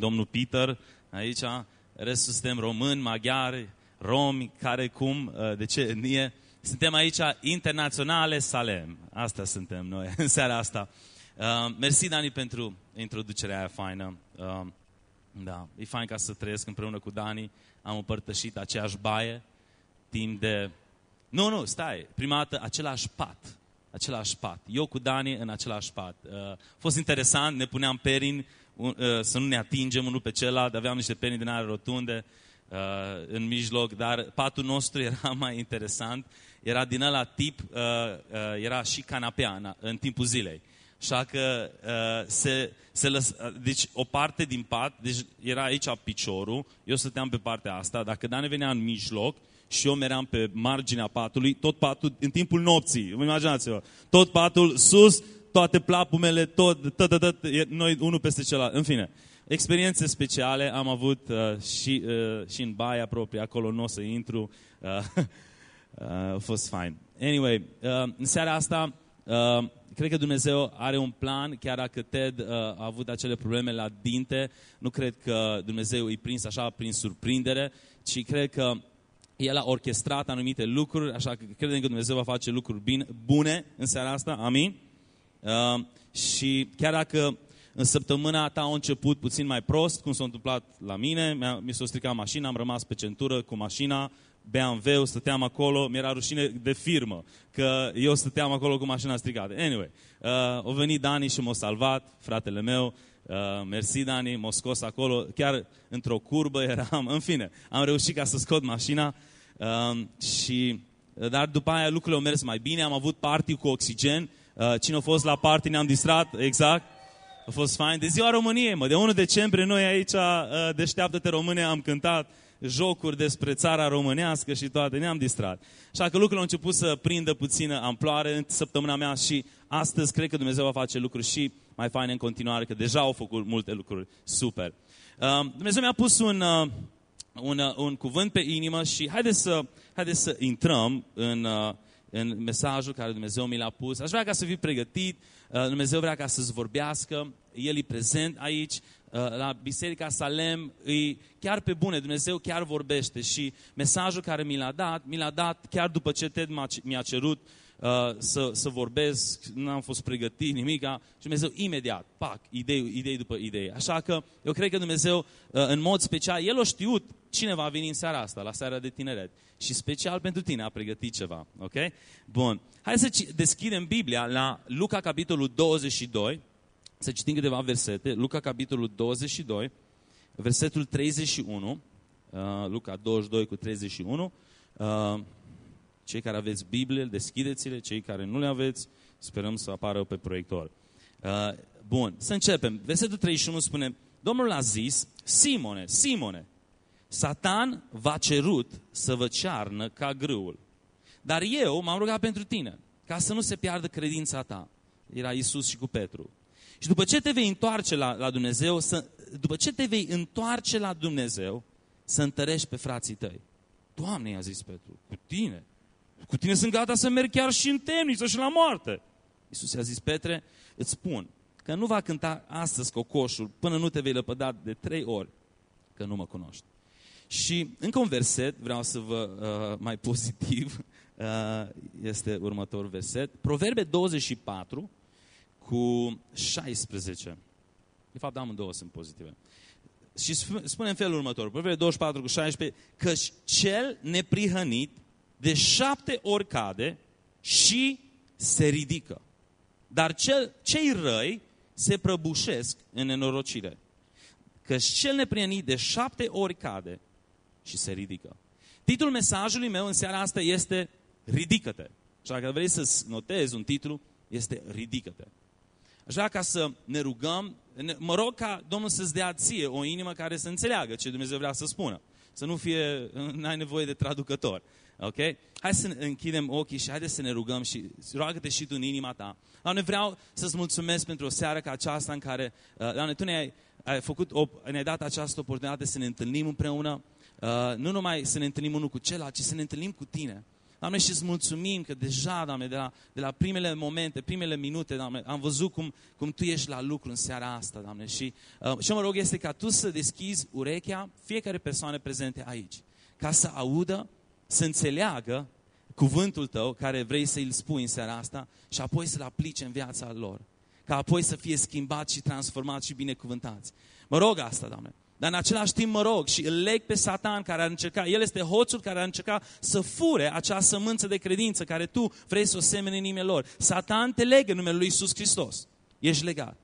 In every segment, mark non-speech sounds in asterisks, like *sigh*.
domnul Peter aici, restul suntem români, maghiari, romi, care cum, uh, de ce etnie. Suntem aici internaționale Salem. Asta suntem noi *laughs* în seara asta. Uh, mersi, Dani, pentru introducerea aia faină. Uh, da, e fain ca să trăiesc împreună cu Dani. Am împărtășit aceeași baie timp de... Nu, nu, stai. Prima dată, același pat. Același pat. Eu cu Dani în același pat. Uh, a fost interesant, ne puneam perini uh, să nu ne atingem unul pe celălalt. Aveam niște perini din are rotunde uh, în mijloc, dar patul nostru *laughs* era mai interesant. Era din ăla tip, uh, uh, era și canapea în, în timpul zilei. Așa că uh, se, se lăs, uh, deci o parte din pat, deci era aici piciorul, eu stăteam pe partea asta, dacă Dani venea în mijloc și eu meream pe marginea patului, tot patul în timpul nopții, vă imaginați-vă, tot patul sus, toate plapumele, tot, tot, tot, tot, noi unul peste celălalt, în fine. Experiențe speciale am avut uh, și, uh, și în baia proprie, acolo nu o să intru, uh, *laughs* uh, a fost fain. Anyway, uh, în seara asta uh, cred că Dumnezeu are un plan, chiar dacă Ted uh, a avut acele probleme la dinte, nu cred că Dumnezeu îi prins așa prin surprindere, ci cred că el a orchestrat anumite lucruri, așa că credem că Dumnezeu va face lucruri bine, bune în seara asta, amin? Uh, și chiar dacă în săptămâna ta a început puțin mai prost, cum s-a întâmplat la mine, mi s-a stricat mașina, am rămas pe centură cu mașina, BMW, stăteam acolo, mi-era rușine de firmă că eu stăteam acolo cu mașina stricată. Anyway, uh, a venit Dani și m-a salvat, fratele meu, uh, mersi Dani, m-a scos acolo, chiar într-o curbă eram, *laughs* în fine, am reușit ca să scot mașina uh, și, dar după aia lucrurile au mers mai bine, am avut party cu oxigen, uh, cine a fost la party ne-am distrat, exact, a fost fain. De ziua României, mă, de 1 decembrie noi aici, uh, deșteaptă-te române, am cântat, jocuri despre țara românească și toate, ne-am distrat. Așa că lucrurile au început să prindă puțină amploare în săptămâna mea și astăzi cred că Dumnezeu va face lucruri și mai faine în continuare, că deja au făcut multe lucruri super. Uh, Dumnezeu mi-a pus un, uh, un, uh, un cuvânt pe inimă și haideți să, haideți să intrăm în, în mesajul care Dumnezeu mi l-a pus. Aș vrea ca să fii pregătit, Dumnezeu vrea ca să-ți vorbească, El e prezent aici, Uh, la Biserica Salem, îi, chiar pe bune, Dumnezeu chiar vorbește și mesajul care mi l-a dat, mi l-a dat chiar după ce Ted mi-a cerut uh, să, să vorbesc, nu am fost pregătit nimic și Dumnezeu imediat, pac, idei, idei după idei. Așa că eu cred că Dumnezeu, uh, în mod special, El a știut cine va veni în seara asta, la seara de tineret. Și special pentru tine a pregătit ceva, ok? Bun. Hai să deschidem Biblia la Luca, capitolul 22, să citim câteva versete. Luca, capitolul 22, versetul 31. Uh, Luca 22 cu 31. Uh, cei care aveți Biblie, deschideți-le. Cei care nu le aveți, sperăm să apară pe proiector. Uh, bun, să începem. Versetul 31 spune, Domnul a zis, Simone, Simone, Satan v-a cerut să vă cearnă ca grâul. Dar eu m-am rugat pentru tine, ca să nu se piardă credința ta. Era Isus și cu Petru. Și după ce te vei întoarce la, la Dumnezeu, să, după ce te vei întoarce la Dumnezeu, să întărești pe frații tăi. Doamne, i-a zis Petru, cu tine. Cu tine sunt gata să merg chiar și în temniță și la moarte. Iisus i-a zis, Petre, îți spun că nu va cânta astăzi cocoșul până nu te vei lăpăda de trei ori că nu mă cunoști. Și încă un verset, vreau să vă uh, mai pozitiv, *laughs* uh, este următorul verset. Proverbe 24, cu 16. De fapt, amândouă sunt pozitive. Și spune în felul următor, Proverbe 24 cu 16, că cel neprihănit de șapte ori cade și se ridică. Dar cel, cei răi se prăbușesc în nenorocire. Că cel neprihănit de șapte ori cade și se ridică. Titlul mesajului meu în seara asta este Ridică-te. Și dacă vrei să notezi un titlu, este Ridică-te. Aș vrea ca să ne rugăm, mă rog ca Domnul să-ți dea ție o inimă care să înțeleagă ce Dumnezeu vrea să spună. Să nu fie, n-ai nevoie de traducător. Ok? Hai să închidem ochii și haideți să ne rugăm și roagă-te și tu în inima ta. Doamne, vreau să-ți mulțumesc pentru o seară ca aceasta în care, uh, Doamne, Tu ne-ai ai făcut, ne-ai dat această oportunitate să ne întâlnim împreună, uh, nu numai să ne întâlnim unul cu celălalt, ci să ne întâlnim cu Tine. Doamne, și îți mulțumim că deja, Doamne, de la, de la primele momente, primele minute, Doamne, am văzut cum, cum Tu ești la lucru în seara asta, Doamne. Și uh, ce mă rog este ca Tu să deschizi urechea fiecare persoană prezente aici, ca să audă, să înțeleagă cuvântul Tău care vrei să îl spui în seara asta și apoi să-l aplice în viața lor. Ca apoi să fie schimbat și transformat și binecuvântați. Mă rog asta, Doamne. Dar în același timp mă rog și îl leg pe Satan care ar încerca, el este hoțul care ar încerca să fure acea sămânță de credință care tu vrei să o semeni în inimile lor. Satan te legă în numele lui Iisus Hristos. Ești legat.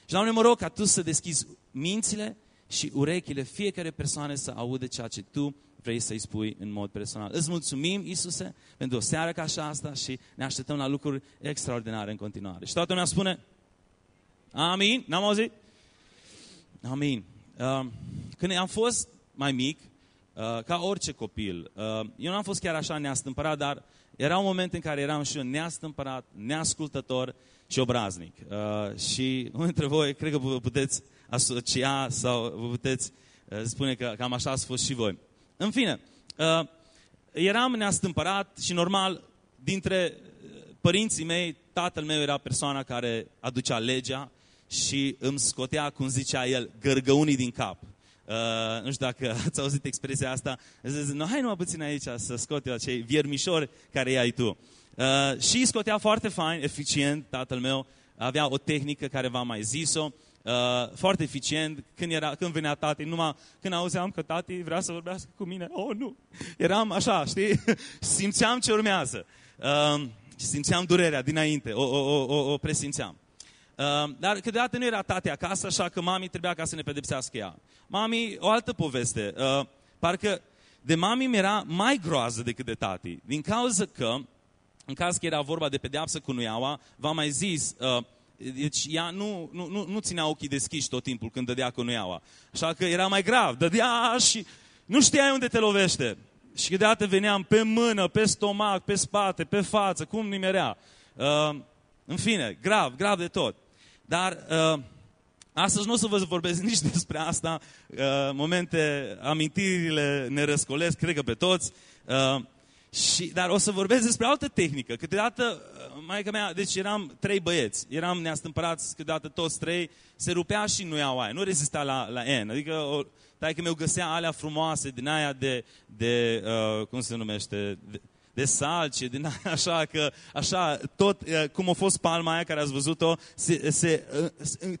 Și Doamne, mă rog ca Tu să deschizi mințile și urechile fiecare persoane să audă ceea ce Tu vrei să-i spui în mod personal. Îți mulțumim, Isuse, pentru o seară ca așa asta și ne așteptăm la lucruri extraordinare în continuare. Și toată lumea spune, Amin? N-am auzit? Amin. Uh, când am fost mai mic, uh, ca orice copil, uh, eu nu am fost chiar așa neastâmpărat, dar era un moment în care eram și eu neastâmpărat, neascultător și obraznic. Și unul dintre voi, cred că vă puteți asocia sau vă puteți spune că cam așa ați fost și voi. În fine, eram neastâmpărat și normal, dintre părinții mei, tatăl meu era persoana care aducea legea, și îmi scotea, cum zicea el, gărgăunii din cap. Uh, nu știu dacă *laughs* ați auzit expresia asta. Zice, no, hai numai puțin aici să scot eu acei viermișori care i-ai tu. Uh, și scotea foarte fain, eficient, tatăl meu. Avea o tehnică care v-am mai zis-o. Uh, foarte eficient. Când, era, când venea tati, numai când auzeam că tati vrea să vorbească cu mine, oh, nu. Eram așa, știi? *laughs* Simțeam ce urmează. Uh, simțeam durerea dinainte, o, o, o, o presimțeam. Ehm, dar câteodată nu era tati acasă, așa că mami trebuia ca să ne pedepsească ea. Mami, o altă poveste. Ehm, parcă de mami mi era mai groază decât de tati. Din cauza că, în caz că era vorba de pedeapsă cu nuiaua, v-am mai zis, ehm, deci ea nu, nu, nu, nu ținea ochii deschiși tot timpul când dădea cu nuiaua. Așa că era mai grav. Dădea și nu știai unde te lovește. Și câteodată veneam pe mână, pe stomac, pe spate, pe față, cum nimerea. Uh, în fine, grav, grav de tot. Dar uh, astăzi nu o să vă vorbesc *laughs* nici despre asta. Uh, momente, amintirile ne răscolesc, cred că pe toți. Uh, și, dar o să vorbesc despre altă tehnică. Câteodată, uh, maica mea, deci eram trei băieți, eram neastâmpărați câteodată toți trei, se rupea și nu iau aia, nu rezista la, la N. Adică, o, că meu găsea alea frumoase din aia de, de uh, cum se numește, de, de salci, din *laughs* așa că, așa, tot cum a fost palma aia care ați văzut-o, se, se,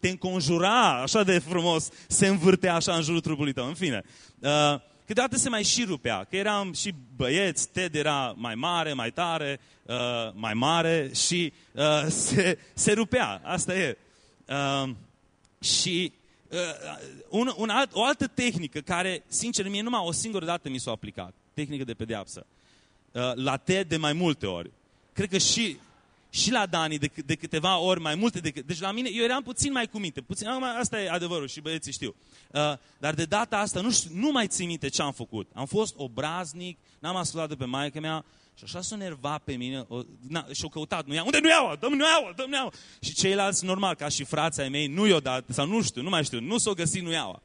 te înconjura așa de frumos, se învârtea așa în jurul trupului tău, în fine. Uh, câteodată se mai și rupea, că eram și băieți, Ted era mai mare, mai tare, uh, mai mare și uh, *laughs* se, se rupea, asta e. Uh, și uh, un, un alt, o altă tehnică care, sincer, mie numai o singură dată mi s-a aplicat, tehnică de pedeapsă. Uh, la Ted de mai multe ori. Cred că și, și la Dani de, de câteva ori mai multe decât... Deci la mine, eu eram puțin mai cu minte. Puțin, asta e adevărul și băieții știu. Uh, dar de data asta nu, știu, nu mai țin minte ce am făcut. Am fost obraznic, n-am ascultat de pe maica mea și așa s-a nervat pe mine o, na, și au căutat, nu ia, unde nu iau, dăm nu iau, dăm nu iau. Și ceilalți, normal, ca și frații ai mei, nu i-au dat, sau nu știu, nu mai știu, nu s-au găsit nu iau.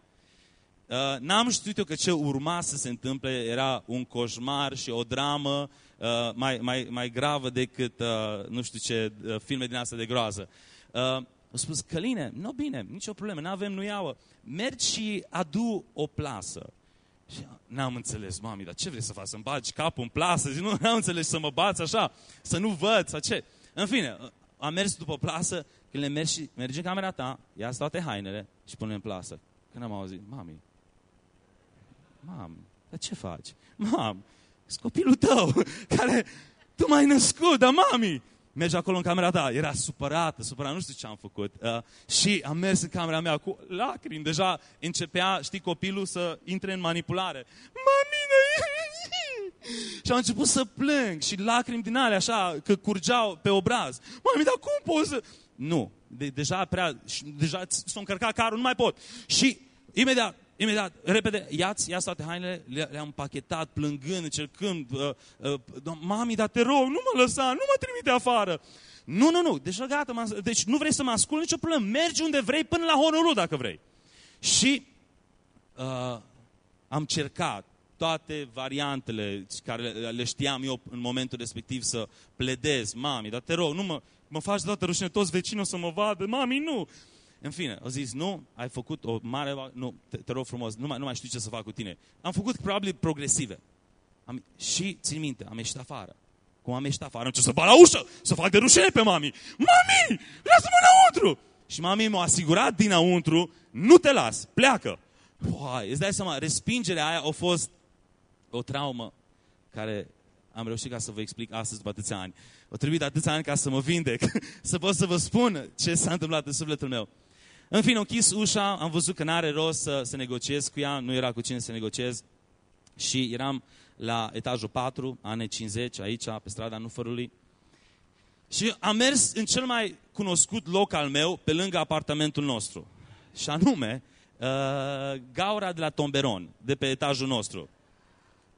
Uh, n-am știut eu că ce urma să se întâmple era un coșmar și o dramă uh, mai, mai, mai gravă decât, uh, nu știu ce, uh, filme din astea de groază. Uh, am spus, Căline, nu bine, nicio problemă, nu avem nuiauă. Mergi și adu o plasă. Și n-am înțeles, mami, dar ce vrei să faci? Să-mi bagi capul în plasă? Zic, nu, *laughs* n-am înțeles să mă bați așa, să nu văd, sau ce? În fine, am mers după plasă, când le mergi, mergi în camera ta, ia toate hainele și pune în plasă. Când am auzit, mami, Mam, dar ce faci? Mam, sunt copilul tău, *laughs* care tu m-ai născut, dar mami, mergi acolo în camera ta. Era supărată, supărată, nu știu ce am făcut. Uh, și am mers în camera mea cu lacrimi. Deja începea, știi, copilul să intre în manipulare. Mami, *laughs* și am început să plâng și lacrimi din alea așa, că curgeau pe obraz. Mami, dar cum poți să... Nu, de, deja prea, deja s-a încărcat carul, nu mai pot. Și imediat imediat, repede, ia-ți, ia toate hainele, le-am pachetat, plângând, încercând, uh, uh, mami, dar te rog, nu mă lăsa, nu mă trimite afară. Nu, nu, nu, deci gata, deci nu vrei să mă ascult, nicio problemă, mergi unde vrei, până la Honolulu dacă vrei. Și uh, am cercat toate variantele care le știam eu în momentul respectiv să pledez. Mami, dar te rog, nu mă, mă faci de toată rușine, toți vecinii să mă vadă. Mami, nu! În fine, au zis, nu, ai făcut o mare... Nu, te, te rog frumos, nu mai, nu mai știu ce să fac cu tine. Am făcut probabil progresive. Am, și, țin minte, am ieșit afară. Cum am ieșit afară, am ce să bat la ușă, să fac de rușine pe mami. Mami, lasă-mă înăuntru! Și mami m-a asigurat dinăuntru, nu te las, pleacă. Uai, îți dai seama, respingerea aia a fost o traumă care am reușit ca să vă explic astăzi după atâția ani. O trebuit atâția ani ca să mă vindec, *laughs* să pot să vă spun ce s-a întâmplat în sufletul meu. În fine, am închis ușa, am văzut că n-are rost să, să negociez cu ea, nu era cu cine să negociez. Și eram la etajul 4, ane 50, aici, pe strada Nufărului. Și am mers în cel mai cunoscut loc al meu, pe lângă apartamentul nostru. Și anume, uh, gaura de la Tomberon, de pe etajul nostru.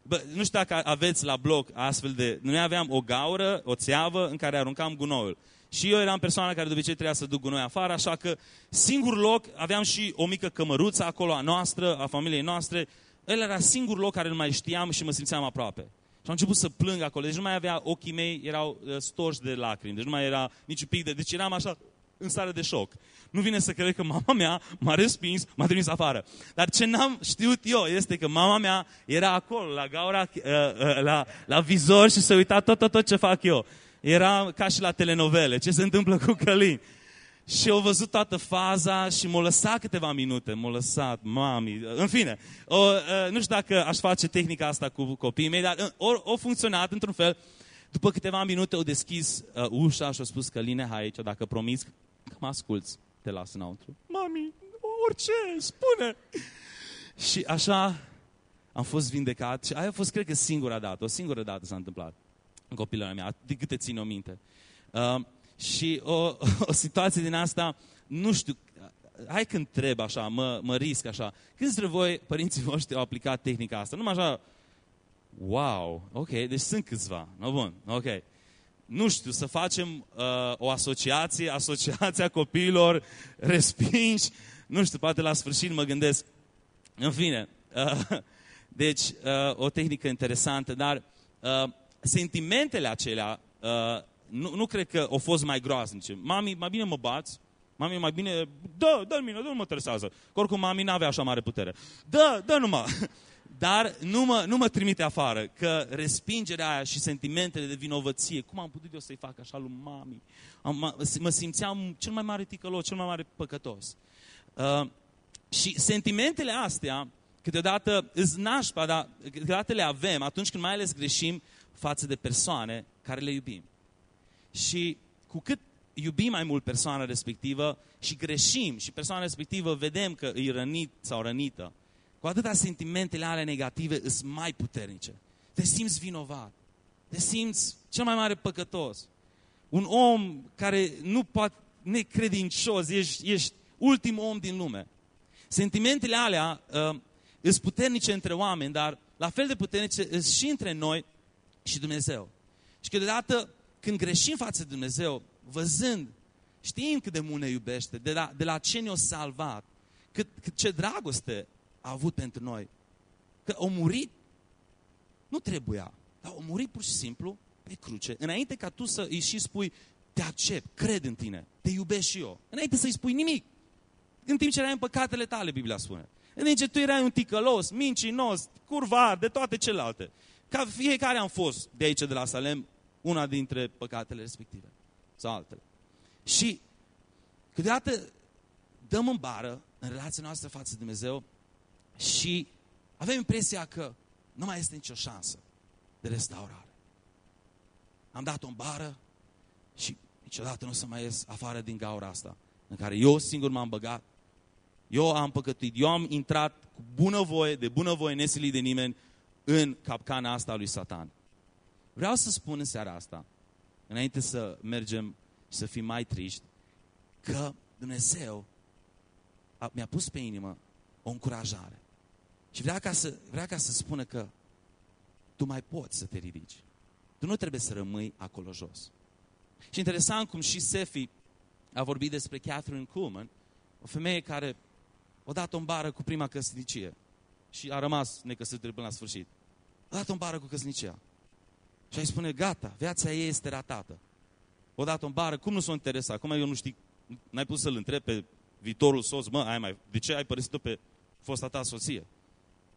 Bă, nu știu dacă aveți la bloc astfel de... Noi aveam o gaură, o țeavă în care aruncam gunoiul. Și eu eram persoana care de obicei trebuia să duc gunoi afară, așa că singur loc, aveam și o mică cămăruță acolo a noastră, a familiei noastre. El era singur loc care nu mai știam și mă simțeam aproape. Și am început să plâng acolo. Deci nu mai avea, ochii mei erau uh, storși de lacrimi. Deci nu mai era niciun pic de... Deci eram așa în stare de șoc. Nu vine să cred că mama mea m-a respins, m-a trimis afară. Dar ce n-am știut eu este că mama mea era acolo, la gaura, uh, uh, la, la vizor și se uita tot, tot, tot ce fac eu. Era ca și la telenovele, ce se întâmplă cu Călin. Și au văzut toată faza și m-a lăsat câteva minute, m-a lăsat, mami, în fine. O, uh, nu știu dacă aș face tehnica asta cu copiii mei, dar uh, o, funcționat într-un fel. După câteva minute au deschis uh, ușa și au spus, Căline, hai aici, dacă promis că mă asculți, te las înăuntru. Mami, orice, spune! Și așa am fost vindecat și aia a fost, cred că, singura dată, o singură dată s-a întâmplat în copilăria mea, de câte țin o minte. Uh, și o, *laughs* o situație din asta, nu știu, hai când întreb așa, mă, mă risc așa. Câți dintre voi, părinții *laughs* voștri, au aplicat tehnica asta? Numai așa, wow, ok, deci sunt câțiva, no bun, ok. Nu știu, să facem uh, o asociație, *laughs* asociația copiilor respinși, nu știu, poate la sfârșit mă gândesc. În fine, uh, deci uh, o tehnică interesantă, dar uh, sentimentele acelea uh, nu, nu cred că au fost mai groaznice. Mami, mai bine mă bați, mami, mai bine, dă, dă mine, nu mă tresează. Că oricum mami n-avea așa mare putere. Dă, dă numai. *laughs* Dar nu mă, nu mă trimite afară, că respingerea aia și sentimentele de vinovăție, cum am putut eu să-i fac așa lui mami? Am, mă, mă simțeam cel mai mare ticălos, cel mai mare păcătos. Uh, și sentimentele astea, câteodată îți nașpa, dar câteodată le avem atunci când mai ales greșim față de persoane care le iubim. Și cu cât iubim mai mult persoana respectivă și greșim și persoana respectivă vedem că îi rănit sau rănită, cu atâta sentimentele ale negative sunt mai puternice. Te simți vinovat. Te simți cel mai mare păcătos. Un om care nu poate, necredincios, ești, ești ultimul om din lume. Sentimentele alea uh, sunt puternice între oameni, dar la fel de puternice sunt și între noi și Dumnezeu. Și câteodată când greșim față de Dumnezeu, văzând, știm cât de mult ne iubește, de la, de la ce ne-a salvat, cât, cât ce dragoste a avut pentru noi. Că a murit, nu trebuia, dar a murit pur și simplu pe cruce, înainte ca tu să îi și spui, te accept, cred în tine, te iubesc și eu. Înainte să-i spui nimic. În timp ce erai în păcatele tale, Biblia spune. În timp ce tu erai un ticălos, mincinos, curvar, de toate celelalte. Ca fiecare am fost de aici, de la Salem, una dintre păcatele respective. Sau altele. Și câteodată dăm în bară în relația noastră față de Dumnezeu și avem impresia că nu mai este nicio șansă de restaurare. Am dat-o în bară și niciodată nu o să mai ies afară din gaura asta în care eu singur m-am băgat. Eu am păcătuit. Eu am intrat cu bunăvoie, de bunăvoie, nesilit de nimeni, în capcana asta a lui Satan. Vreau să spun în seara asta, înainte să mergem și să fim mai triști, că Dumnezeu mi-a pus pe inimă o încurajare. Și vrea ca, să, vrea ca să spună că tu mai poți să te ridici. Tu nu trebuie să rămâi acolo jos. Și interesant cum și Sefi a vorbit despre Catherine Kuhlman, o femeie care o dat o bară cu prima căsnicie. Și a rămas necăsătorit până la sfârșit. A dat-o în bară cu căsnicia. Și ai spune, gata, viața ei este ratată. O dată în bară, cum nu s-o interesa? Acum eu nu știu, n-ai pus să-l întreb pe viitorul soț, mă, ai mai, de ce ai părăsit-o pe fosta ta soție?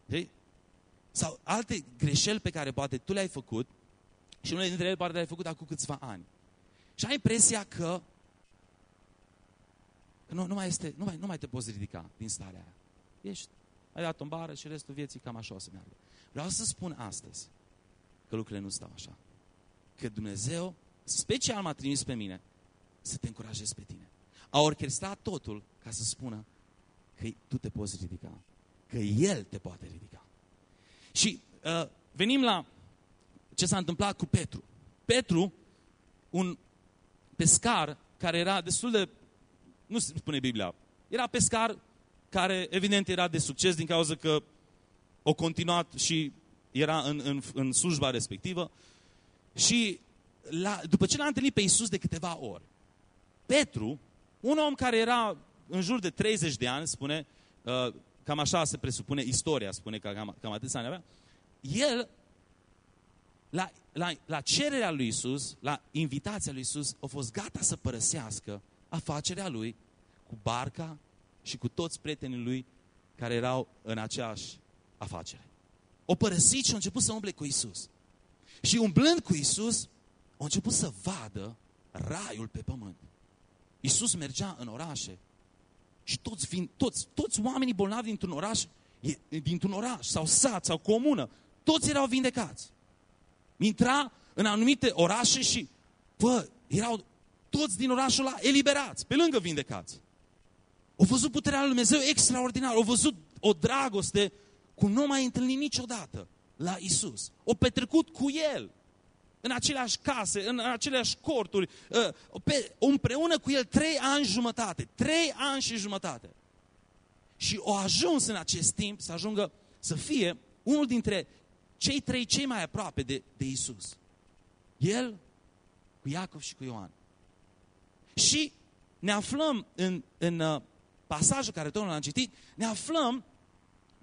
Hey? Sau alte greșeli pe care poate tu le-ai făcut și unele dintre ele poate le-ai făcut acum câțiva ani. Și ai impresia că nu, nu, mai este, nu, mai, nu mai te poți ridica din starea aia. Ești, ai dat o bară și restul vieții cam așa o să meargă. Vreau să spun astăzi că lucrurile nu stau așa. Că Dumnezeu, special m-a trimis pe mine, să te încurajezi pe tine. A orchestrat totul ca să spună că tu te poți ridica. Că El te poate ridica. Și uh, venim la ce s-a întâmplat cu Petru. Petru, un pescar care era destul de, nu spune Biblia, era pescar care evident era de succes din cauza că o continuat și era în, în, în slujba respectivă. Și la, după ce l-a întâlnit pe Iisus de câteva ori, Petru, un om care era în jur de 30 de ani, spune, uh, cam așa se presupune, istoria spune că cam, cam atâția ani avea, el, la, la, la cererea lui Isus, la invitația lui Isus, a fost gata să părăsească afacerea lui cu barca și cu toți prietenii lui care erau în aceeași afacere. O părăsit și a început să umble cu Isus. Și umblând cu Isus, a început să vadă raiul pe pământ. Isus mergea în orașe și toți, vin, toți, toți oamenii bolnavi dintr-un oraș, dintr-un oraș sau sat sau comună, toți erau vindecați. Intra în anumite orașe și, bă, erau toți din orașul ăla eliberați, pe lângă vindecați. Au văzut puterea lui Dumnezeu extraordinar, au văzut o dragoste cum nu mai întâlnit niciodată la Isus. O petrecut cu El în aceleași case, în aceleași corturi, ă, pe, împreună cu el trei ani jumătate. Trei ani și jumătate. Și o ajuns în acest timp să ajungă să fie unul dintre cei trei cei mai aproape de, de Isus. El cu Iacov și cu Ioan. Și ne aflăm în, în uh, pasajul care Domnul l-a citit, ne aflăm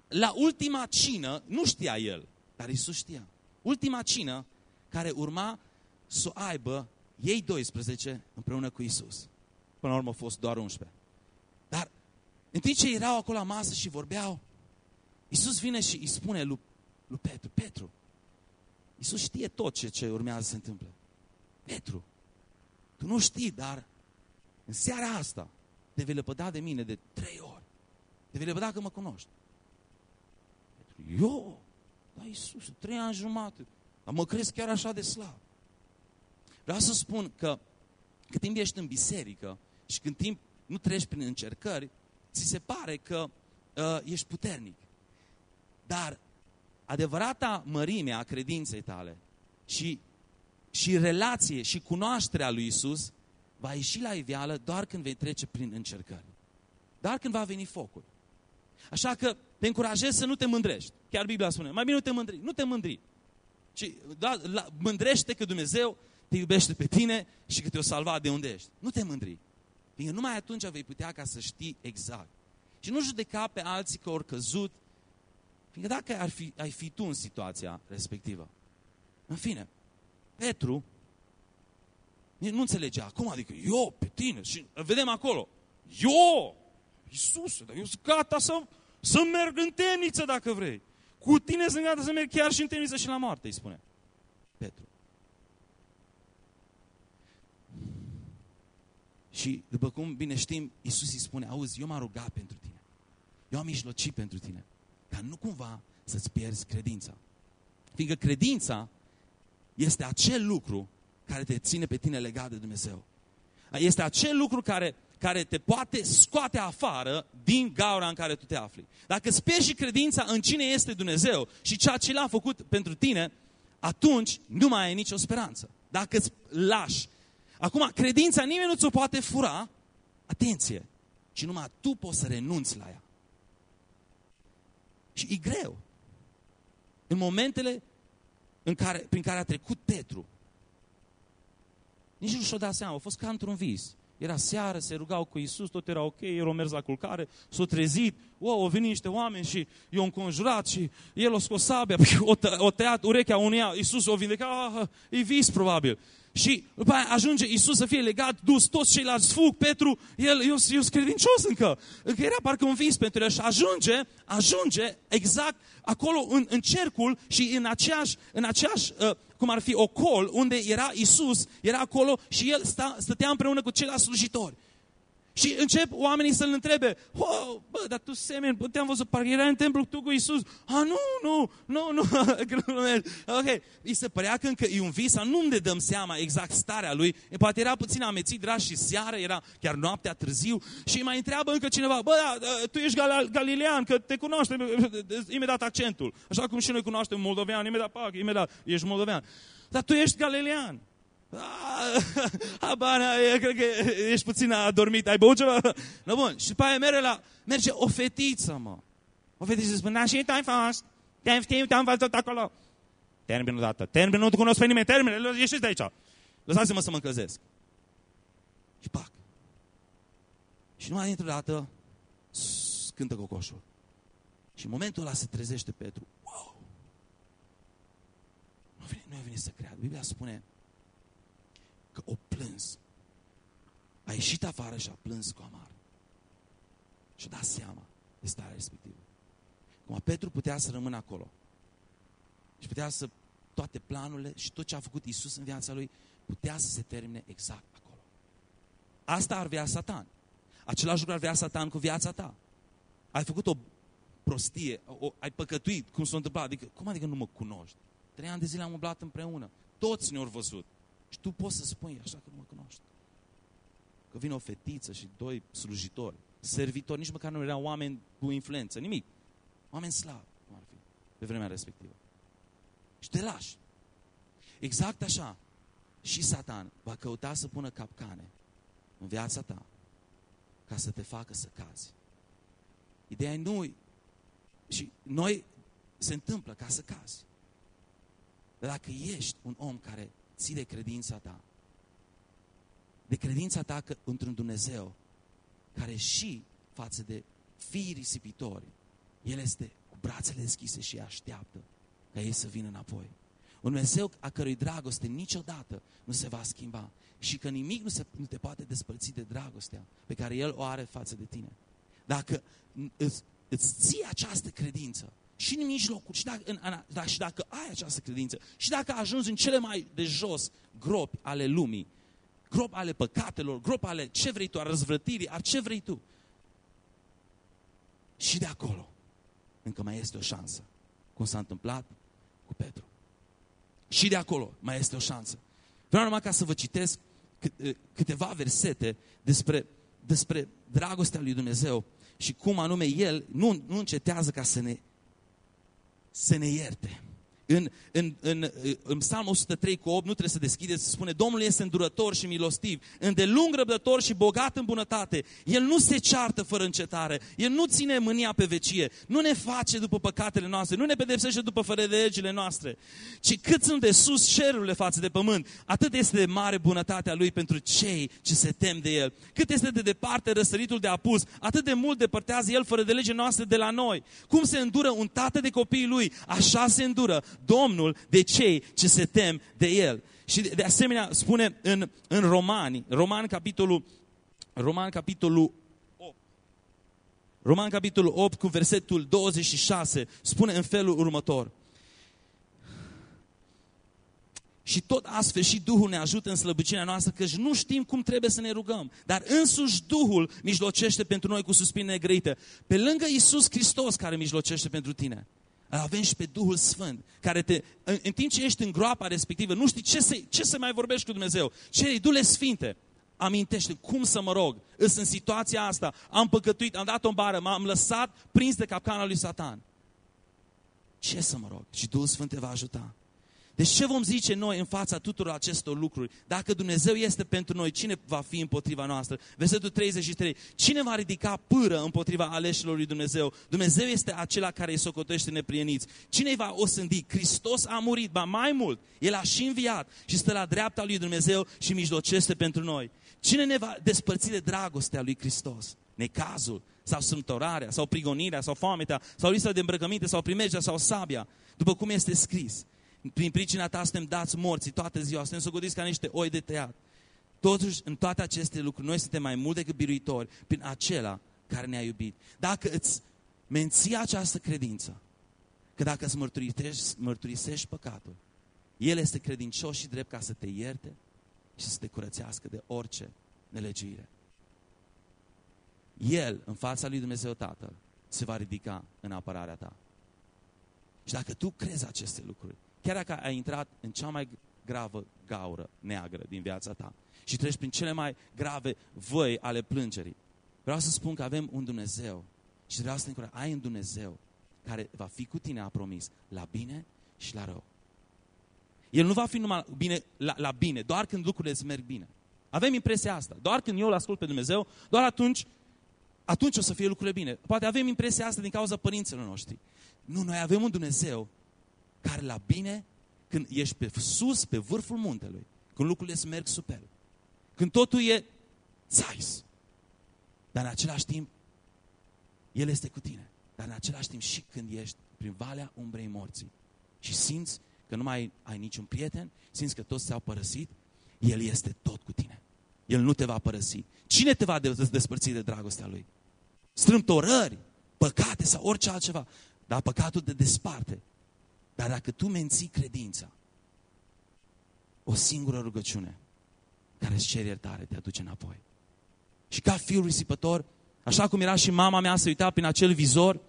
la ultima cină, nu știa el, dar Isus știa. Ultima cină care urma să o aibă ei 12 împreună cu Isus. Până la urmă a fost doar 11. Dar în timp ce erau acolo la masă și vorbeau, Isus vine și îi spune lui, lui Petru, Petru, Isus știe tot ce, ce urmează să se întâmple. Petru, tu nu știi, dar în seara asta te vei lepăda de mine de trei ori. Te vei lepăda că mă cunoști. Petru, eu? Da, Iisus, trei ani jumate. Dar mă crezi chiar așa de slab. Vreau să spun că cât timp ești în biserică și când timp nu treci prin încercări, ți se pare că uh, ești puternic. Dar adevărata mărime a credinței tale și, și relație și cunoașterea lui Isus va ieși la iveală doar când vei trece prin încercări. Doar când va veni focul. Așa că te încurajez să nu te mândrești. Chiar Biblia spune, mai bine nu te mândri. Nu te mândri. Ci, da, la, mândrește că Dumnezeu te iubește pe tine și că te-o salva de unde ești. Nu te mândri. Fiindcă numai atunci vei putea ca să știi exact. Și nu judeca pe alții că au căzut. Fiindcă dacă ar fi, ai fi tu în situația respectivă. În fine, Petru nu înțelegea. Cum adică? Eu, pe tine. Și vedem acolo. Eu! Iisuse, dar eu sunt gata să, să merg în temniță dacă vrei. Cu tine sunt gata să merg chiar și în temniță și la moarte, îi spune Petru. Și după cum bine știm, Iisus îi spune, auzi, eu m-am rugat pentru tine. Eu am mijlocit pentru tine. Ca nu cumva să-ți pierzi credința. Fiindcă credința este acel lucru care te ține pe tine legat de Dumnezeu. Este acel lucru care care te poate scoate afară din gaura în care tu te afli. Dacă îți pierzi și credința în cine este Dumnezeu și ceea ce l-a făcut pentru tine, atunci nu mai ai nicio speranță. Dacă îți lași. Acum, credința nimeni nu ți-o poate fura, atenție, ci numai tu poți să renunți la ea. Și e greu. În momentele în care, prin care a trecut Petru, nici nu și-o dat seama, a fost ca într-un vis. Era seară, se rugau cu Isus, tot era ok, el a mers la culcare, s-a trezit, wow, au venit niște oameni și i-au înconjurat și el a scos sabia, *laughs* o, tă, o tăiat urechea unuia, Isus o vindecat, ah, e vis probabil. Și după aia ajunge Isus să fie legat, dus, toți ceilalți fug, Petru, el, eu, eu sunt credincios încă. Încă era parcă un vis pentru el și ajunge, ajunge exact acolo în, în cercul și în aceeași, în aceeași uh, cum ar fi o col, unde era Isus, era acolo și el sta, stătea împreună cu ceilalți slujitori. Și încep oamenii să-l întrebe, oh, bă, dar tu semeni, te-am văzut, parcă era în templu tu cu Isus. Ah, nu, nu, nu, nu. *laughs* ok, îi se părea că încă e un vis, sau nu ne dăm seama exact starea lui. E, poate era puțin amețit, era și seară, era chiar noaptea târziu și mai întreabă încă cineva, bă, da, da tu ești gal galilean, că te cunoaște imediat accentul. Așa cum și noi cunoaștem moldovean, imediat, pac, imediat, ești moldovean. Dar tu ești galilean. *laughs* Habana, cred că ești puțin adormit, ai băut ceva? No, bun, și după aia merge, la, merge o fetiță, mă. O fetiță spune, și te-ai fost, te-am știut, te-am văzut acolo. Terminul dată, terminul, nu te cunosc pe nimeni, terminul, ieșiți de aici. Lăsați-mă să mă încălzesc. Și pac. Și numai dintr-o dată cântă cocoșul. Și în momentul ăla se trezește Petru. Wow! Nu a venit, nu a venit să creadă. Biblia spune că o plâns. A ieșit afară și a plâns cu amar. Și a dat seama de starea respectivă. Cum Petru putea să rămână acolo. Și putea să toate planurile și tot ce a făcut Isus în viața lui putea să se termine exact acolo. Asta ar vrea Satan. Același lucru ar vrea Satan cu viața ta. Ai făcut o prostie, o, ai păcătuit, cum s-a întâmplat. Adică, cum adică nu mă cunoști? Trei ani de zile am umblat împreună. Toți ne-au văzut. Și tu poți să spui așa că nu mă cunoști. Că vine o fetiță și doi slujitori, servitori, nici măcar nu erau oameni cu influență, nimic. Oameni slabi, cum ar fi, pe vremea respectivă. Și te lași. Exact așa. Și Satan va căuta să pună capcane în viața ta ca să te facă să cazi. Ideea e nu și noi se întâmplă ca să cazi. Dar dacă ești un om care ții de credința ta. De credința ta că, într-un Dumnezeu care și față de fiii risipitori, El este cu brațele deschise și așteaptă ca ei să vină înapoi. Un Dumnezeu a cărui dragoste niciodată nu se va schimba și că nimic nu, se, nu te poate despărți de dragostea pe care El o are față de tine. Dacă îți, îți ții această credință, și în mijlocul, și dacă, în, în, da, și dacă ai această credință, și dacă ajungi în cele mai de jos gropi ale lumii, gropi ale păcatelor, gropi ale ce vrei tu, a răzvrătirii, a ce vrei tu, și de acolo încă mai este o șansă, cum s-a întâmplat cu Petru. Și de acolo mai este o șansă. Vreau numai ca să vă citesc câteva versete despre, despre dragostea lui Dumnezeu și cum anume El nu, nu încetează ca să ne să ne ierte. În, în, în, în Psalmul 103 cu 8 nu trebuie să deschideți, spune Domnul este îndurător și milostiv, îndelung răbdător și bogat în bunătate. El nu se ceartă fără încetare, El nu ține mânia pe vecie, nu ne face după păcatele noastre, nu ne pedepsește după fără de legile noastre, ci cât sunt de sus cerurile față de pământ, atât este de mare bunătatea Lui pentru cei ce se tem de El. Cât este de departe răsăritul de apus, atât de mult depărtează El fără de legile noastre de la noi. Cum se îndură un tată de copiii Lui, așa se îndură Domnul de cei ce se tem de El. Și de, de asemenea spune în, în Romani, Roman capitolul, Roman capitolul 8, Roman capitolul 8 cu versetul 26 spune în felul următor. Și tot astfel și Duhul ne ajută în slăbiciunea noastră, că nu știm cum trebuie să ne rugăm. Dar însuși Duhul mijlocește pentru noi cu suspine negrăite. Pe lângă Isus Hristos care mijlocește pentru tine avem și pe Duhul Sfânt, care te, în, în timp ce ești în groapa respectivă, nu știi ce să, ce să mai vorbești cu Dumnezeu. Cere, Duhul Sfinte, amintește cum să mă rog. Îs în situația asta, am păcătuit, am dat o bară, m-am lăsat prins de capcana lui Satan. Ce să mă rog? Și Duhul Sfânt te va ajuta. Deci ce vom zice noi în fața tuturor acestor lucruri? Dacă Dumnezeu este pentru noi, cine va fi împotriva noastră? Versetul 33. Cine va ridica pâră împotriva aleșilor lui Dumnezeu? Dumnezeu este acela care îi socotește neprieniți. Cine îi va osândi? Hristos a murit, ba mai mult. El a și înviat și stă la dreapta lui Dumnezeu și mijlocește pentru noi. Cine ne va despărți de dragostea lui Hristos? Necazul, sau sâmtorarea, sau prigonirea, sau foametea, sau lista de îmbrăcăminte, sau primejea, sau sabia, după cum este scris prin pricina ta suntem dați morții toată ziua, suntem sogodiți ca niște oi de tăiat. Totuși, în toate aceste lucruri, noi suntem mai mult decât biruitori prin acela care ne-a iubit. Dacă îți menții această credință, că dacă îți mărturisești, mărturisești păcatul, El este credincios și drept ca să te ierte și să te curățească de orice nelegiuire. El, în fața lui Dumnezeu Tatăl, se va ridica în apărarea ta. Și dacă tu crezi aceste lucruri, chiar dacă ai intrat în cea mai gravă gaură neagră din viața ta și treci prin cele mai grave văi ale plângerii, vreau să spun că avem un Dumnezeu și vreau să te încuraj, ai un Dumnezeu care va fi cu tine, a promis, la bine și la rău. El nu va fi numai bine, la, la bine, doar când lucrurile îți merg bine. Avem impresia asta. Doar când eu îl ascult pe Dumnezeu, doar atunci, atunci o să fie lucrurile bine. Poate avem impresia asta din cauza părinților noștri. Nu, noi avem un Dumnezeu care la bine, când ești pe sus, pe vârful muntelui, când lucrurile se merg super, când totul e țais, dar în același timp, El este cu tine. Dar în același timp și când ești prin valea umbrei morții și simți că nu mai ai niciun prieten, simți că toți te-au părăsit, El este tot cu tine. El nu te va părăsi. Cine te va despărți de dragostea Lui? Strâmtorări, păcate sau orice altceva. Dar păcatul te desparte. Dar dacă tu menții credința, o singură rugăciune care îți cere iertare te aduce înapoi. Și ca fiul risipător, așa cum era și mama mea să uita prin acel vizor,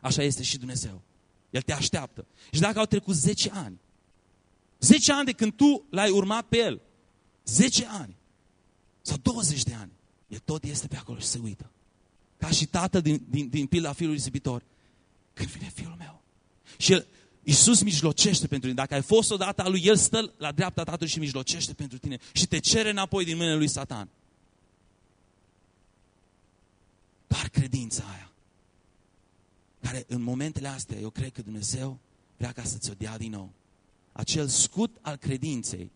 așa este și Dumnezeu. El te așteaptă. Și dacă au trecut 10 ani, 10 ani de când tu l-ai urmat pe el, 10 ani sau 20 de ani, el tot este pe acolo și se uită. Ca și tată din, din, din pila fiului risipitor. Când vine fiul meu? Și el, Iisus mijlocește pentru tine. Dacă ai fost odată a lui, El stă la dreapta Tatălui și mijlocește pentru tine. Și te cere înapoi din mâinile lui Satan. Doar credința aia. Care în momentele astea, eu cred că Dumnezeu vrea ca să ți-o dea din nou. Acel scut al credinței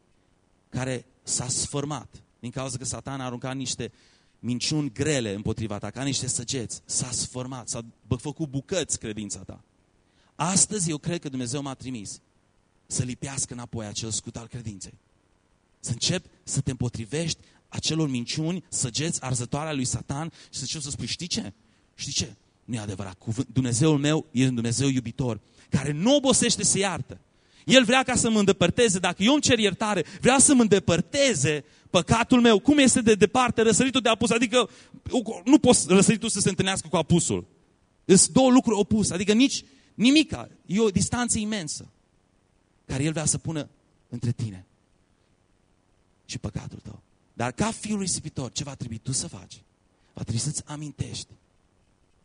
care s-a sfârmat din cauza că Satan a aruncat niște minciuni grele împotriva ta, ca niște săgeți. S-a sfârmat, s-a făcut bucăți credința ta. Astăzi eu cred că Dumnezeu m-a trimis să lipească înapoi acel scut al credinței. Să încep să te împotrivești acelor minciuni, săgeți arzătoare lui Satan și să încep să spui, știi ce? Știi ce? Nu e adevărat. Cuvânt, Dumnezeul meu e un Dumnezeu iubitor, care nu obosește să iartă. El vrea ca să mă îndepărteze. Dacă eu îmi cer iertare, vrea să mă îndepărteze păcatul meu. Cum este de departe răsăritul de apus? Adică nu poți răsăritul să se întâlnească cu apusul. Sunt două lucruri opuse. Adică nici Nimica. E o distanță imensă care El vrea să pună între tine și păcatul tău. Dar ca fiul risipitor, ce va trebui tu să faci? Va trebui să-ți amintești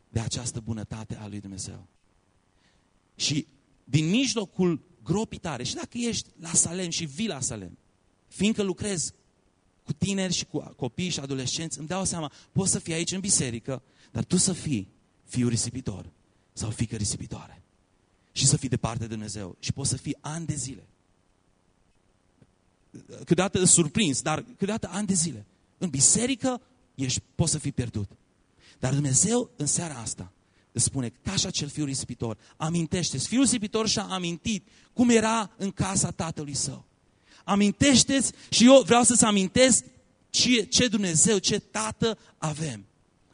de această bunătate a lui Dumnezeu. Și din mijlocul gropii tare, și dacă ești la Salem și vii la Salem, fiindcă lucrezi cu tineri și cu copii și adolescenți, îmi dau seama, poți să fii aici în biserică, dar tu să fii fiul risipitor sau fică risipitoare și să fii departe de Dumnezeu. Și poți să fii ani de zile. Câteodată îți surprins, dar câteodată ani de zile. În biserică ești, poți să fii pierdut. Dar Dumnezeu în seara asta îți spune, ca și acel fiu risipitor, amintește-ți, fiul risipitor și-a amintit cum era în casa tatălui său. Amintește-ți și eu vreau să-ți amintesc ce, ce Dumnezeu, ce tată avem.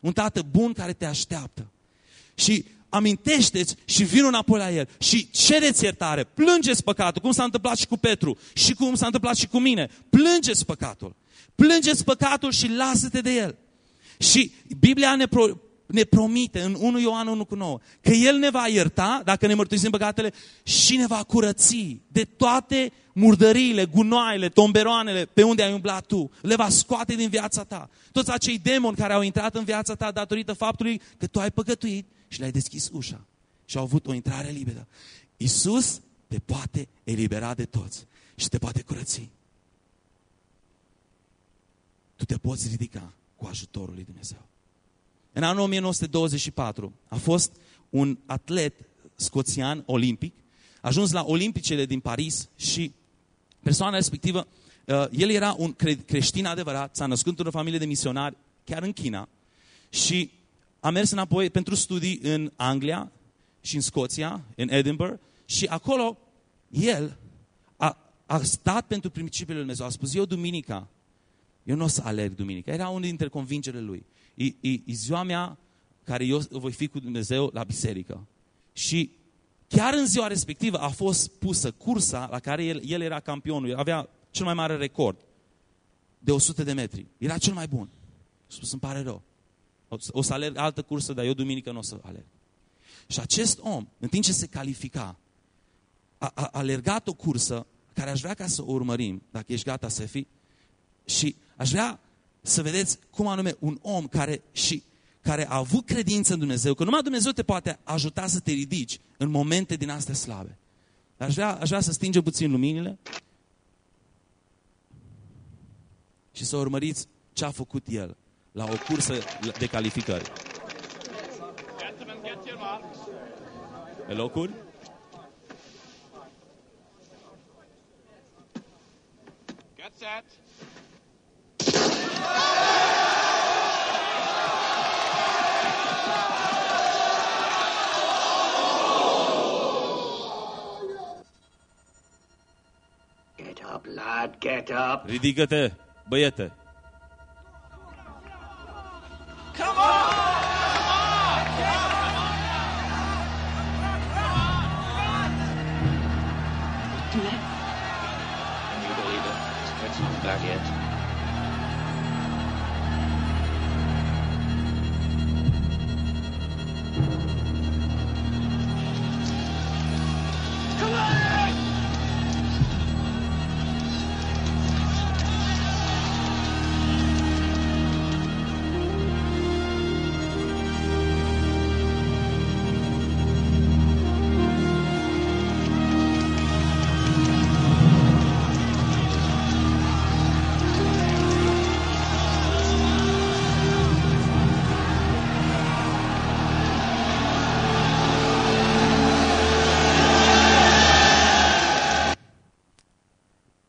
Un tată bun care te așteaptă. Și amintește-ți și vin înapoi la El și cereți iertare, plângeți păcatul, cum s-a întâmplat și cu Petru și cum s-a întâmplat și cu mine. Plângeți păcatul, plângeți păcatul și lasă-te de El. Și Biblia ne, pro, ne promite în 1 Ioan 1 cu 9 că El ne va ierta dacă ne mărturisim păcatele și ne va curăți de toate murdăriile, gunoaiele, tomberoanele pe unde ai umblat tu. Le va scoate din viața ta. Toți acei demoni care au intrat în viața ta datorită faptului că tu ai păcătuit și le-ai deschis ușa și au avut o intrare liberă. Iisus te poate elibera de toți și te poate curăți. Tu te poți ridica cu ajutorul lui Dumnezeu. În anul 1924 a fost un atlet scoțian olimpic, a ajuns la Olimpicele din Paris și persoana respectivă, uh, el era un creștin adevărat, s-a născut într-o familie de misionari, chiar în China, și a mers înapoi pentru studii în Anglia și în Scoția, în Edinburgh, și acolo el a, a stat pentru principiile lui Dumnezeu. A spus, eu duminica, eu nu o să alerg duminica. Era unul dintre convingerile lui. E, e, e ziua mea care eu voi fi cu Dumnezeu la biserică. Și chiar în ziua respectivă a fost pusă cursa la care el, el era campionul, avea cel mai mare record de 100 de metri. Era cel mai bun. A spus, îmi pare rău. O, o să alerg altă cursă, dar eu duminică nu o să alerg. Și acest om, în timp ce se califica, a, a alergat o cursă care aș vrea ca să o urmărim, dacă ești gata să fii, și aș vrea să vedeți cum anume un om care și care a avut credință în Dumnezeu, că numai Dumnezeu te poate ajuta să te ridici în momente din astea slabe. Aș vrea, aș vrea să stingem puțin luminile și să urmăriți ce a făcut el la o cursă de calificări. Pe locuri? Get set. Get up, lad, get up. Ridică-te, băiete.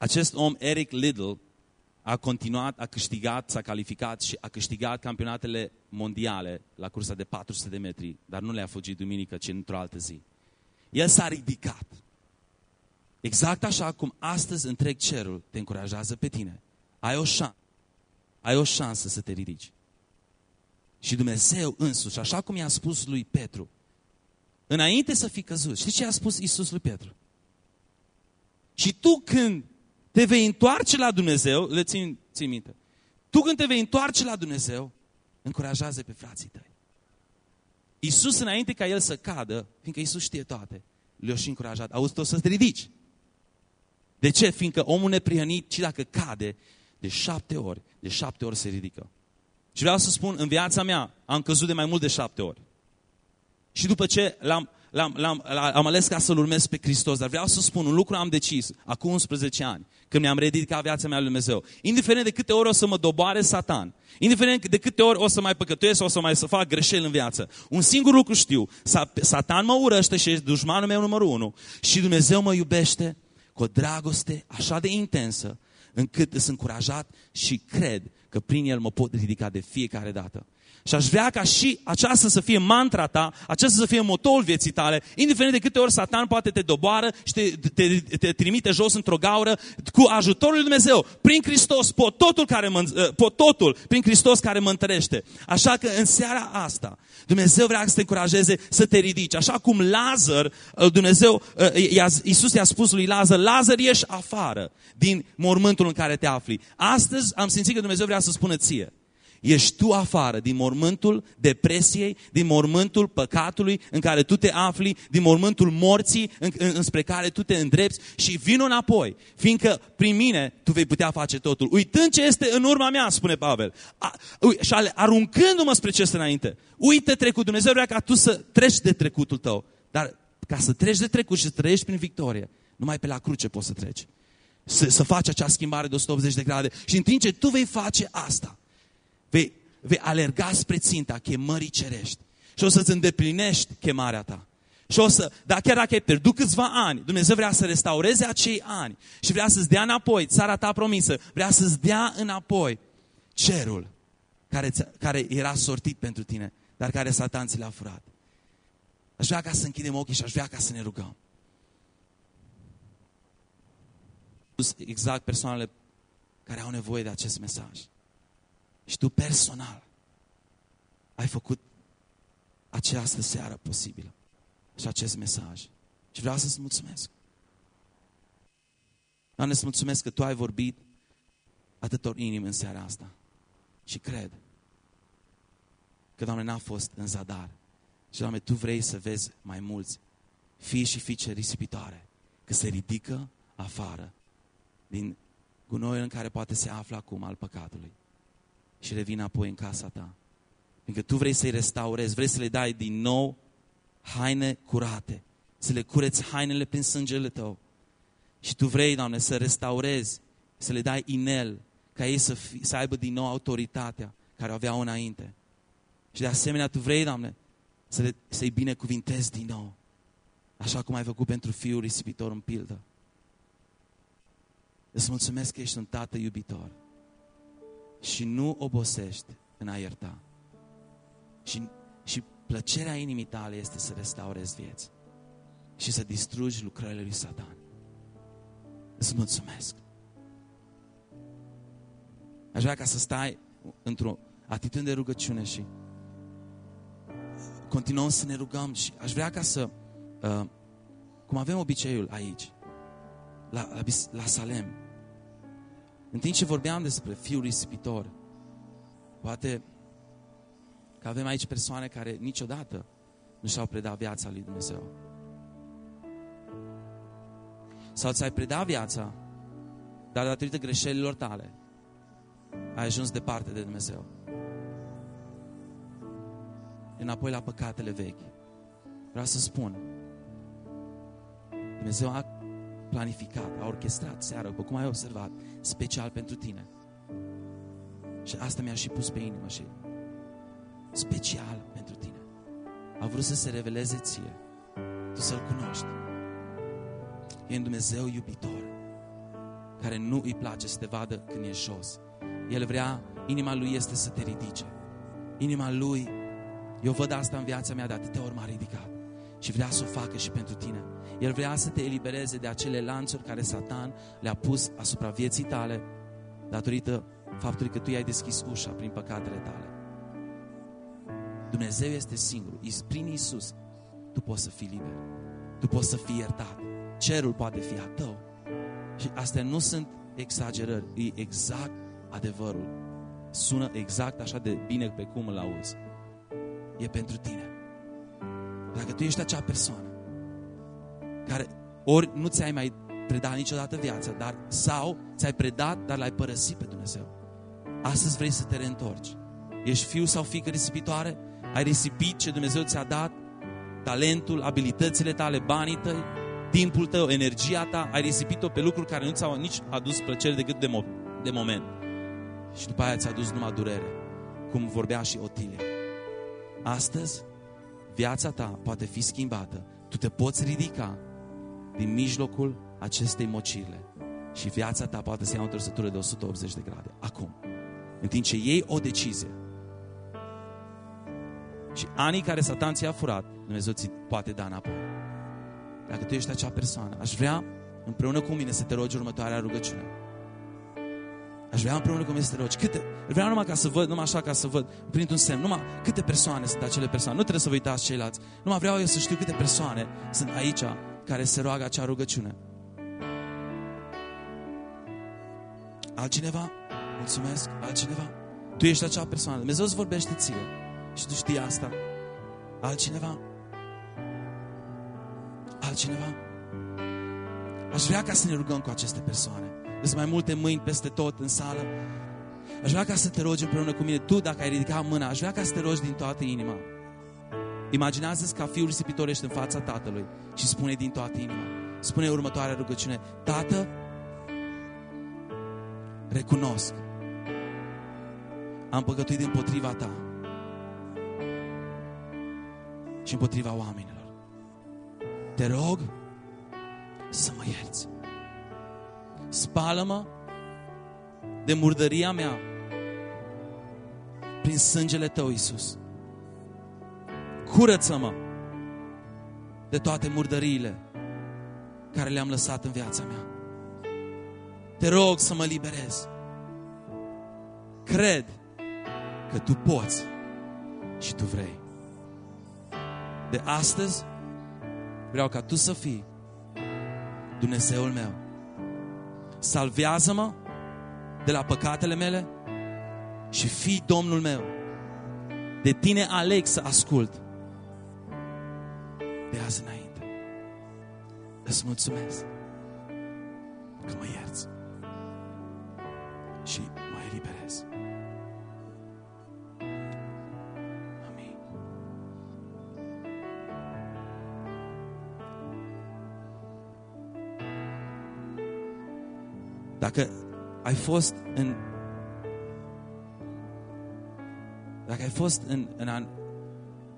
Acest om, Eric Liddell, a continuat, a câștigat, s-a calificat și a câștigat campionatele mondiale la cursa de 400 de metri, dar nu le-a fugit duminică, ci într-o altă zi. El s-a ridicat. Exact așa cum astăzi întreg cerul te încurajează pe tine. Ai o șansă. Ai o șansă să te ridici. Și Dumnezeu însuși, așa cum i-a spus lui Petru, înainte să fi căzut, știți ce a spus Isus lui Petru? Și tu când te vei întoarce la Dumnezeu, le țin, țin minte, tu când te vei întoarce la Dumnezeu, încurajează pe frații tăi. Iisus înainte ca el să cadă, fiindcă Iisus știe toate, le-a și încurajat. Auzi, tu o să te ridici. De ce? Fiindcă omul neprihănit, și dacă cade, de șapte ori, de șapte ori se ridică. Și vreau să spun, în viața mea am căzut de mai mult de șapte ori. Și după ce l-am l-am, l-am, am ales ca să-L urmez pe Hristos, dar vreau să spun, un lucru am decis, acum 11 ani, când mi-am ridicat viața mea lui Dumnezeu. Indiferent de câte ori o să mă doboare Satan, indiferent de câte ori o să mai păcătuiesc sau o să mai să fac greșeli în viață, un singur lucru știu, Satan mă urăște și ești dușmanul meu numărul unu și Dumnezeu mă iubește cu o dragoste așa de intensă, încât sunt încurajat și cred că prin El mă pot ridica de fiecare dată. Și aș vrea ca și aceasta să fie mantra ta, aceasta să fie motorul vieții tale, indiferent de câte ori Satan poate te doboară și te, te, te trimite jos într-o gaură, cu ajutorul lui Dumnezeu, prin Hristos, pot totul, care mă, ă, pot totul prin Hristos care mă întărește. Așa că în seara asta, Dumnezeu vrea să te încurajeze să te ridici. Așa cum Lazar, ă, Dumnezeu, ă, Iisus i-a spus lui Lazar, Lazar ieși afară din mormântul în care te afli. Astăzi am simțit că Dumnezeu vrea să spună ție, Ești tu afară din mormântul depresiei, din mormântul păcatului în care tu te afli, din mormântul morții în, în, înspre care tu te îndrepți și vino înapoi, fiindcă prin mine tu vei putea face totul. Uitând ce este în urma mea, spune Pavel, a, și aruncându-mă spre ce este înainte. Uite trecut, Dumnezeu vrea ca tu să treci de trecutul tău, dar ca să treci de trecut și să trăiești prin victorie, numai pe la cruce poți să treci. Să, să faci acea schimbare de 180 de grade. Și în timp ce tu vei face asta, vei, vei alerga spre ținta chemării cerești. Și o să-ți îndeplinești chemarea ta. Și o să, dar chiar dacă ai pierdut câțiva ani, Dumnezeu vrea să restaureze acei ani și vrea să-ți dea înapoi țara ta promisă, vrea să-ți dea înapoi cerul care, care era sortit pentru tine, dar care Satan ți l-a furat. Aș vrea ca să închidem ochii și aș vrea ca să ne rugăm. Exact persoanele care au nevoie de acest mesaj. Și tu personal ai făcut această seară posibilă și acest mesaj. Și vreau să-ți mulțumesc. Doamne, îți mulțumesc că Tu ai vorbit atâtor inimi în seara asta. Și cred că, Doamne, n-a fost în zadar. Și, Doamne, Tu vrei să vezi mai mulți fii și fiice risipitoare, că se ridică afară din gunoiul în care poate se află acum al păcatului și revin apoi în casa ta. Pentru că Tu vrei să-i restaurezi, vrei să le dai din nou haine curate, să le cureți hainele prin sângele Tău. Și Tu vrei, Doamne, să restaurezi, să le dai inel, ca ei să, fi, să aibă din nou autoritatea care o aveau înainte. Și de asemenea, Tu vrei, Doamne, să le, să-i binecuvintezi din nou. Așa cum ai făcut pentru fiul risipitor în pildă. Îți mulțumesc că ești un tată iubitor și nu obosești în a ierta. Și, și plăcerea inimii tale este să restaurezi vieți și să distrugi lucrările lui Satan. Îți mulțumesc. Aș vrea ca să stai într-o atitudine de rugăciune și continuăm să ne rugăm și aș vrea ca să, uh, cum avem obiceiul aici, la, la, la Salem, în timp ce vorbeam despre fiul risipitor, poate că avem aici persoane care niciodată nu și-au predat viața lui Dumnezeu. Sau ți-ai predat viața, dar datorită greșelilor tale, ai ajuns departe de Dumnezeu. Înapoi la păcatele vechi. Vreau să spun, Dumnezeu a planificat, a orchestrat seara, după cum ai observat, special pentru tine. Și asta mi-a și pus pe inimă și special pentru tine. A vrut să se reveleze ție, tu să-L cunoști. E un Dumnezeu iubitor, care nu îi place să te vadă când e jos. El vrea, inima Lui este să te ridice. Inima Lui, eu văd asta în viața mea, de atâtea ori m-a ridicat. Și vrea să o facă și pentru tine. El vrea să te elibereze de acele lanțuri care Satan le-a pus asupra vieții tale datorită faptului că tu i-ai deschis ușa prin păcatele tale. Dumnezeu este singur. Prin Isus tu poți să fii liber. Tu poți să fii iertat. Cerul poate fi a tău. Și astea nu sunt exagerări. E exact adevărul. Sună exact așa de bine pe cum îl auzi. E pentru tine. Dacă tu ești acea persoană care ori nu ți-ai mai predat niciodată viața, dar sau ți-ai predat, dar l-ai părăsit pe Dumnezeu. Astăzi vrei să te reîntorci. Ești fiu sau fică risipitoare? Ai risipit ce Dumnezeu ți-a dat? Talentul, abilitățile tale, banii tăi, timpul tău, energia ta, ai risipit-o pe lucruri care nu ți-au nici adus plăcere decât de, mo- de moment. Și după aia ți-a adus numai durere, cum vorbea și Otilia. Astăzi, viața ta poate fi schimbată. Tu te poți ridica din mijlocul acestei mocile și viața ta poate să ia o trăsătură de 180 de grade. Acum. În timp ce iei o decizie și anii care Satan ți-a furat, Dumnezeu ți poate da înapoi. Dacă tu ești acea persoană, aș vrea împreună cu mine să te rogi următoarea rugăciune. Aș vrea împreună cu mine să te rogi. Câte, vreau numai ca să văd, numai așa ca să văd, printr-un semn, numai câte persoane sunt acele persoane. Nu trebuie să vă uitați ceilalți. Numai vreau eu să știu câte persoane sunt aici care se roagă acea rugăciune. Altcineva? Mulțumesc. Altcineva? Tu ești acea persoană. Dumnezeu îți vorbește ție. Și tu știi asta. Altcineva? Altcineva? Aș vrea ca să ne rugăm cu aceste persoane. Sunt mai multe mâini peste tot în sală. Aș vrea ca să te rogi împreună cu mine. Tu, dacă ai ridicat mâna, aș vrea ca să te rogi din toată inima. Imaginează-ți ca fiul risipitor ești în fața tatălui și spune din toată inima. Spune următoarea rugăciune. Tată, recunosc. Am păcătuit împotriva ta și împotriva oamenilor. Te rog să mă ierți. Spală-mă de murdăria mea prin sângele Tău, Iisus. Curăță-mă de toate murdăriile care le-am lăsat în viața mea. Te rog să mă liberez. Cred că Tu poți și Tu vrei. De astăzi vreau ca Tu să fii Dumnezeul meu. Salvează-mă de la păcatele mele și fii Domnul meu. De tine aleg să ascult. De azi înainte. Îți mulțumesc că mă ierți și mă eliberez. Ai fost în dacă ai fost în, în an,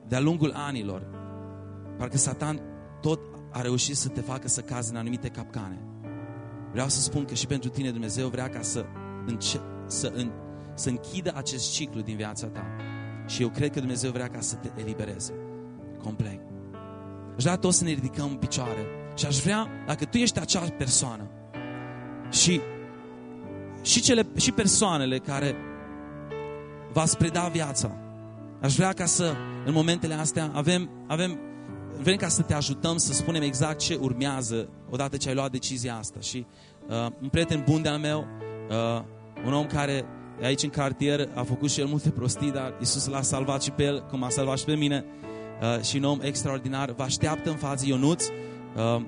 de-a lungul anilor, parcă Satan tot a reușit să te facă să cazi în anumite capcane. Vreau să spun că și pentru tine Dumnezeu vrea ca să, înce- să, în, să închidă acest ciclu din viața ta. Și eu cred că Dumnezeu vrea ca să te elibereze. Complet. Aș vrea toți să ne ridicăm în picioare. Și aș vrea, dacă tu ești acea persoană și și, cele, și persoanele care v-ați preda viața. Aș vrea ca să, în momentele astea, avem, avem, vrem ca să te ajutăm să spunem exact ce urmează odată ce ai luat decizia asta. Și uh, un prieten bun de-al meu, uh, un om care aici în cartier a făcut și el multe prostii, dar Iisus l-a salvat și pe el, cum a salvat și pe mine, uh, și un om extraordinar, vă așteaptă în față Ionuț, uh,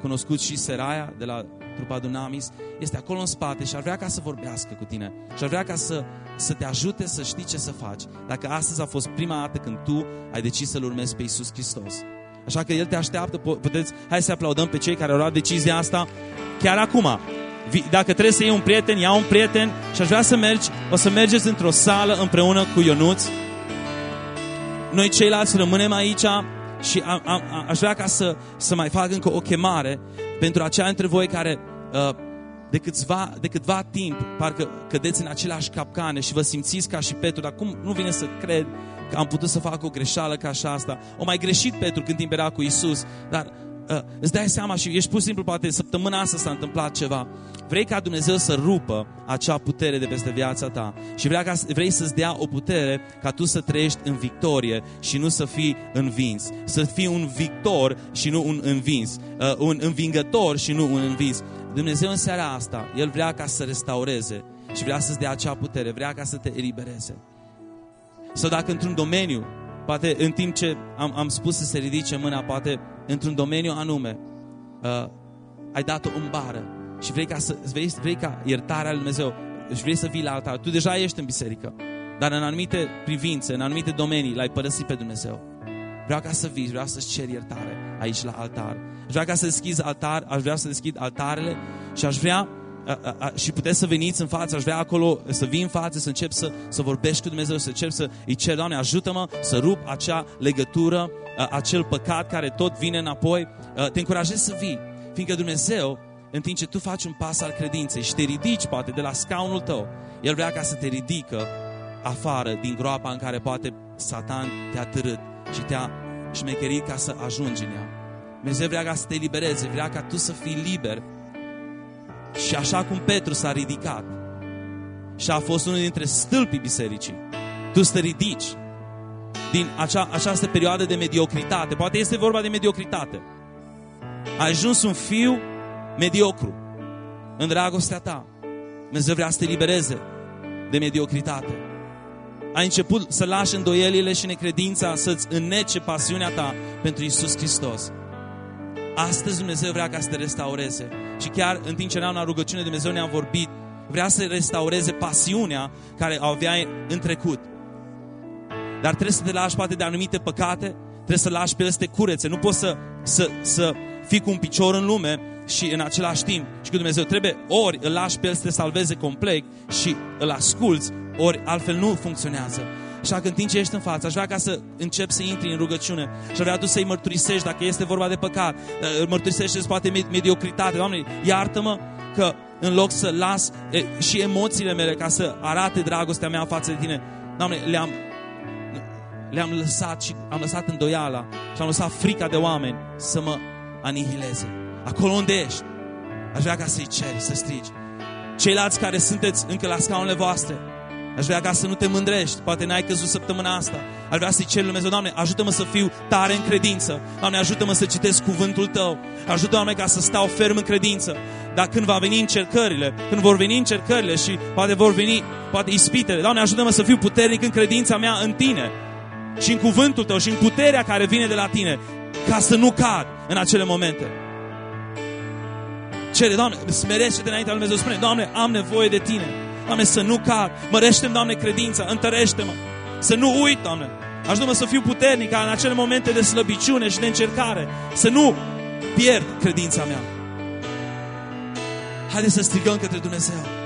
cunoscut și Seraia de la trupa Dunamis, este acolo în spate și ar vrea ca să vorbească cu tine. Și ar vrea ca să, să te ajute să știi ce să faci. Dacă astăzi a fost prima dată când tu ai decis să-L urmezi pe Iisus Hristos. Așa că El te așteaptă, puteți, hai să aplaudăm pe cei care au luat decizia asta chiar acum. Dacă trebuie să iei un prieten, ia un prieten și aș vrea să mergi, o să mergeți într-o sală împreună cu Ionuț. Noi ceilalți rămânem aici și a, a, a, aș vrea ca să, să mai fac încă o chemare pentru aceia dintre voi care uh, de, câțiva, de câtva timp parcă cădeți în aceleași capcane și vă simțiți ca și Petru, dar cum nu vine să cred că am putut să fac o greșeală ca așa asta. O mai greșit Petru când timp era cu Isus, dar uh, îți dai seama și ești pur și simplu, poate săptămâna asta s-a întâmplat ceva. Vrei ca Dumnezeu să rupă acea putere de peste viața ta și vrei, ca, vrei să-ți dea o putere ca tu să trăiești în victorie și nu să fii învins. Să fii un victor și nu un învins. Uh, un învingător și nu un învins. Dumnezeu în seara asta, El vrea ca să restaureze și vrea să-ți dea acea putere, vrea ca să te elibereze. Sau dacă într-un domeniu, poate în timp ce am, am spus să se ridice mâna, poate într-un domeniu anume, uh, ai dat-o în bară și vrei ca, să, vrei, vrei ca iertarea lui Dumnezeu și vrei să vii la altar. Tu deja ești în biserică, dar în anumite privințe, în anumite domenii, l-ai părăsit pe Dumnezeu. Vreau ca să vii, vreau să-ți cer iertare aici la altar. Aș vrea ca să deschizi altar, aș vrea să deschid altarele și aș vrea a, a, a, și puteți să veniți în față, aș vrea acolo să vii în față, să încep să, să vorbești cu Dumnezeu, să încep să îi cer, Doamne, ajută-mă să rup acea legătură, a, acel păcat care tot vine înapoi. A, te încurajez să vii, fiindcă Dumnezeu, în timp ce tu faci un pas al credinței și te ridici, poate, de la scaunul tău, El vrea ca să te ridică afară din groapa în care poate Satan te-a târât și te-a șmecherit ca să ajungi în ea. Dumnezeu vrea ca să te libereze, vrea ca tu să fii liber. Și așa cum Petru s-a ridicat și a fost unul dintre stâlpii bisericii, tu să te ridici din acea, această perioadă de mediocritate. Poate este vorba de mediocritate. Ai ajuns un fiu mediocru în dragostea ta. Dumnezeu vrea să te libereze de mediocritate ai început să lași îndoielile și necredința să-ți înnece pasiunea ta pentru Isus Hristos. Astăzi Dumnezeu vrea ca să te restaureze. Și chiar în timp ce eram la rugăciune, Dumnezeu ne-a vorbit, vrea să restaureze pasiunea care o aveai în trecut. Dar trebuie să te lași poate de anumite păcate, trebuie să lași pe ele să te curețe. Nu poți să, să, să fii cu un picior în lume și în același timp și cu Dumnezeu. Trebuie ori îl lași pe el să te salveze complet și îl asculți, ori altfel nu funcționează. Așa că în timp ce ești în față, aș vrea ca să începi să intri în rugăciune și aș vrea tu să-i mărturisești dacă este vorba de păcat, uh, mărturisești poate mediocritate. Doamne, iartă-mă că în loc să las e, și emoțiile mele ca să arate dragostea mea față de tine, Doamne, le-am le-am lăsat și am lăsat îndoiala și am lăsat frica de oameni să mă anihileze. Acolo unde ești, aș vrea ca să-i ceri, să strigi. Ceilalți care sunteți încă la scaunele voastre, Aș vrea ca să nu te mândrești. Poate n-ai căzut săptămâna asta. Aș vrea să-i cer Dumnezeu, Doamne, ajută-mă să fiu tare în credință. Doamne, ajută-mă să citesc cuvântul Tău. Ajută, Doamne, ca să stau ferm în credință. Dar când va veni încercările, când vor veni încercările și poate vor veni, poate ispitele, Doamne, ajută-mă să fiu puternic în credința mea în Tine. Și în cuvântul Tău și în puterea care vine de la Tine. Ca să nu cad în acele momente. Cere, Doamne, smerește-te înaintea lui Dumnezeu. Spune, Doamne, am nevoie de Tine. Doamne, să nu cad. Mărește-mi, Doamne, credința, întărește-mă. Să nu uit, Doamne. Ajută-mă să fiu puternic ca în acele momente de slăbiciune și de încercare. Să nu pierd credința mea. Haideți să strigăm către Dumnezeu.